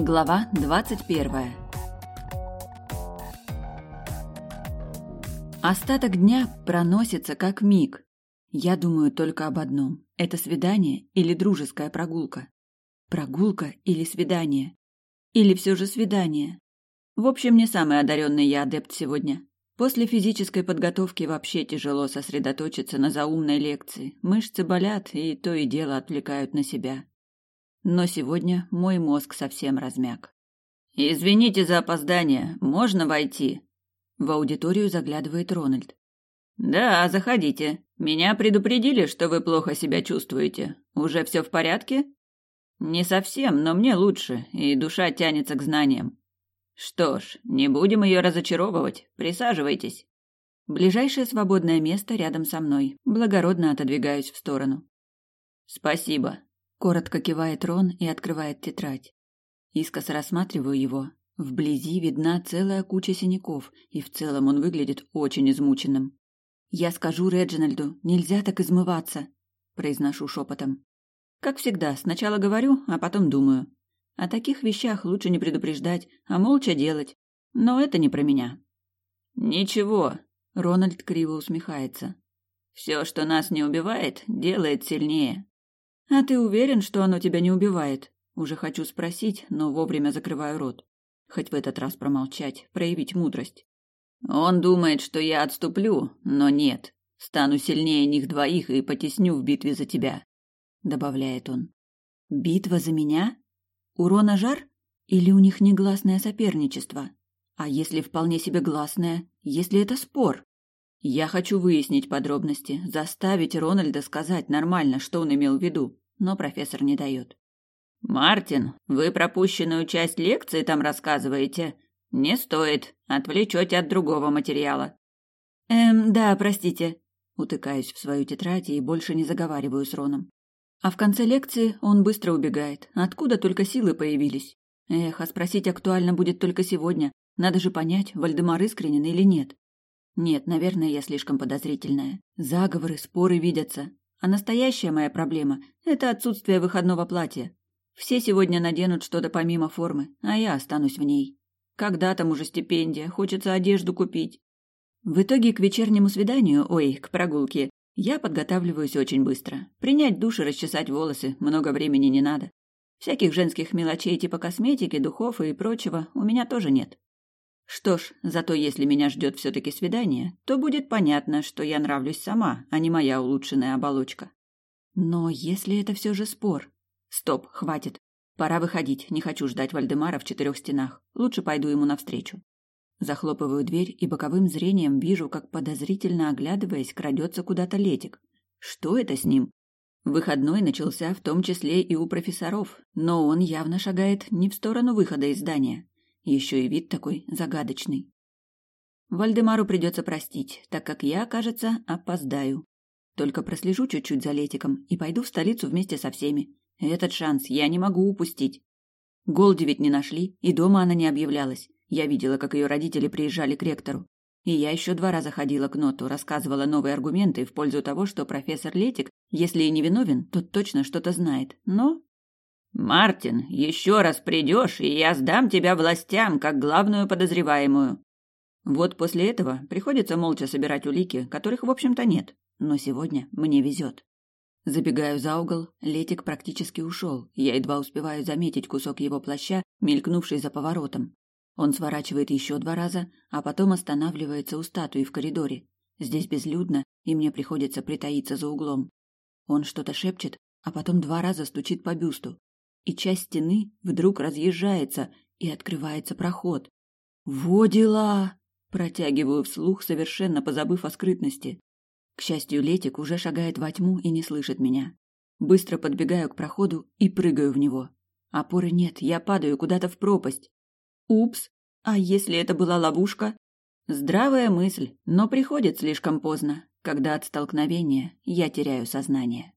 Глава двадцать первая. Остаток дня проносится как миг. Я думаю только об одном. Это свидание или дружеская прогулка? Прогулка или свидание? Или все же свидание? В общем, не самый одаренный я адепт сегодня. После физической подготовки вообще тяжело сосредоточиться на заумной лекции. Мышцы болят и то и дело отвлекают на себя. Но сегодня мой мозг совсем размяк. «Извините за опоздание. Можно войти?» В аудиторию заглядывает Рональд. «Да, заходите. Меня предупредили, что вы плохо себя чувствуете. Уже все в порядке?» «Не совсем, но мне лучше, и душа тянется к знаниям. Что ж, не будем ее разочаровывать. Присаживайтесь. Ближайшее свободное место рядом со мной. Благородно отодвигаюсь в сторону. Спасибо. Коротко кивает Рон и открывает тетрадь. Искоса рассматриваю его. Вблизи видна целая куча синяков, и в целом он выглядит очень измученным. Я скажу Реджинальду, нельзя так измываться, произношу шепотом. Как всегда, сначала говорю, а потом думаю. О таких вещах лучше не предупреждать, а молча делать. Но это не про меня. Ничего, Рональд криво усмехается. Все, что нас не убивает, делает сильнее. А ты уверен, что оно тебя не убивает? Уже хочу спросить, но вовремя закрываю рот. Хоть в этот раз промолчать, проявить мудрость. Он думает, что я отступлю, но нет. Стану сильнее них двоих и потесню в битве за тебя, добавляет он. Битва за меня? Урона жар? Или у них негласное соперничество? А если вполне себе гласное, если это спор? Я хочу выяснить подробности, заставить Рональда сказать нормально, что он имел в виду, но профессор не дает. «Мартин, вы пропущенную часть лекции там рассказываете? Не стоит, отвлечете от другого материала». «Эм, да, простите», утыкаюсь в свою тетрадь и больше не заговариваю с Роном. А в конце лекции он быстро убегает. Откуда только силы появились? Эх, а спросить актуально будет только сегодня. Надо же понять, Вальдемар искренен или нет. Нет, наверное, я слишком подозрительная. Заговоры, споры видятся. А настоящая моя проблема – это отсутствие выходного платья. Все сегодня наденут что-то помимо формы, а я останусь в ней. Когда там уже стипендия, хочется одежду купить. В итоге к вечернему свиданию, ой, к прогулке, я подготавливаюсь очень быстро. Принять душ и расчесать волосы много времени не надо. Всяких женских мелочей типа косметики, духов и прочего у меня тоже нет. Что ж, зато если меня ждет все-таки свидание, то будет понятно, что я нравлюсь сама, а не моя улучшенная оболочка. Но если это все же спор... Стоп, хватит. Пора выходить, не хочу ждать Вальдемара в четырех стенах. Лучше пойду ему навстречу. Захлопываю дверь и боковым зрением вижу, как подозрительно оглядываясь, крадется куда-то Летик. Что это с ним? Выходной начался в том числе и у профессоров, но он явно шагает не в сторону выхода из здания. Еще и вид такой загадочный. Вальдемару придется простить, так как я, кажется, опоздаю. Только прослежу чуть-чуть за Летиком и пойду в столицу вместе со всеми. Этот шанс я не могу упустить. Голди ведь не нашли, и дома она не объявлялась. Я видела, как ее родители приезжали к ректору. И я еще два раза ходила к ноту, рассказывала новые аргументы в пользу того, что профессор Летик, если и не виновен, то точно что-то знает. Но... «Мартин, еще раз придешь, и я сдам тебя властям, как главную подозреваемую». Вот после этого приходится молча собирать улики, которых, в общем-то, нет. Но сегодня мне везет. Забегаю за угол, Летик практически ушел. Я едва успеваю заметить кусок его плаща, мелькнувший за поворотом. Он сворачивает еще два раза, а потом останавливается у статуи в коридоре. Здесь безлюдно, и мне приходится притаиться за углом. Он что-то шепчет, а потом два раза стучит по бюсту. И часть стены вдруг разъезжается, и открывается проход. «Во дела!» – протягиваю вслух, совершенно позабыв о скрытности. К счастью, Летик уже шагает во тьму и не слышит меня. Быстро подбегаю к проходу и прыгаю в него. Опоры нет, я падаю куда-то в пропасть. Упс, а если это была ловушка? Здравая мысль, но приходит слишком поздно, когда от столкновения я теряю сознание.